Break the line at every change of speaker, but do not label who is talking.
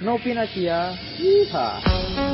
No pinatia, Yeehaw.